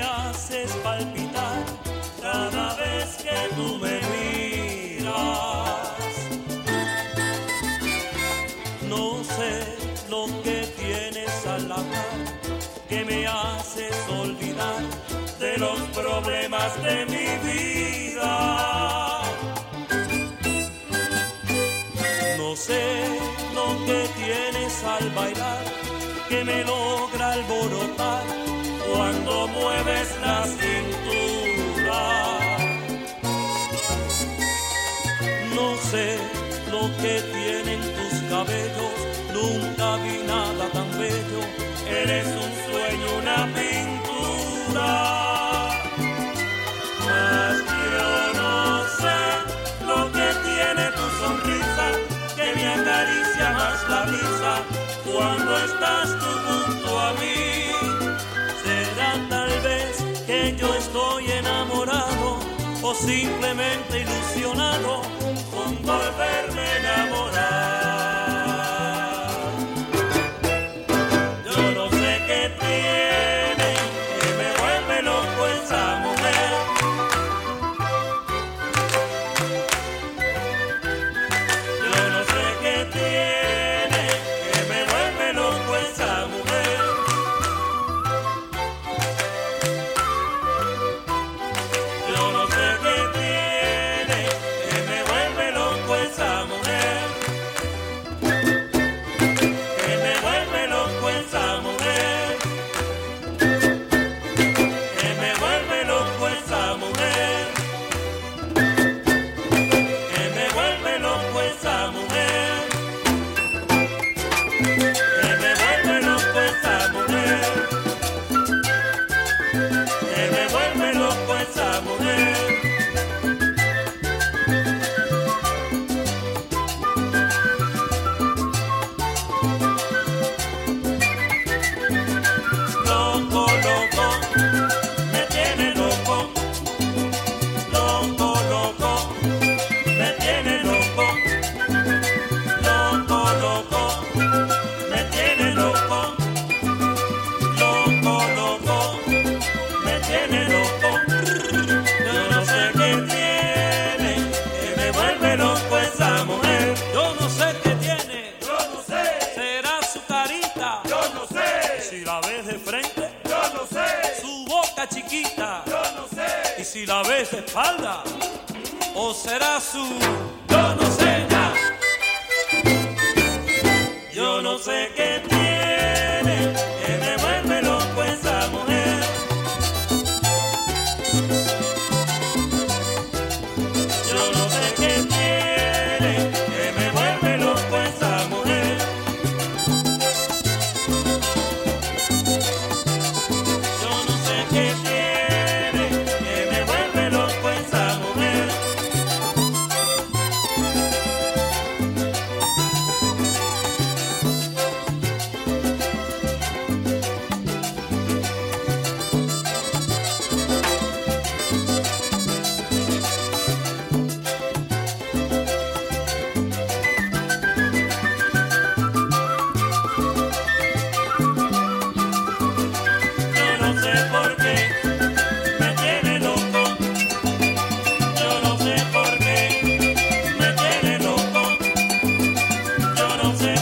haces palpitar cada vez que tú me miras. No sé lo que tienes al hablar que me haces olvidar de los problemas de mi vida. No sé lo que tienes al bailar que me logra alborotar cuando mueves la cintura. No sé lo que tienen tus cabellos, nunca vi simplemente ilusionado con volverme a enamorar. La ves de frente. Yo no sé. Su boca chiquita. Yo no sé. Y si la ves de espalda. O será su. Yo no sé nada. Yo no sé qué don't say.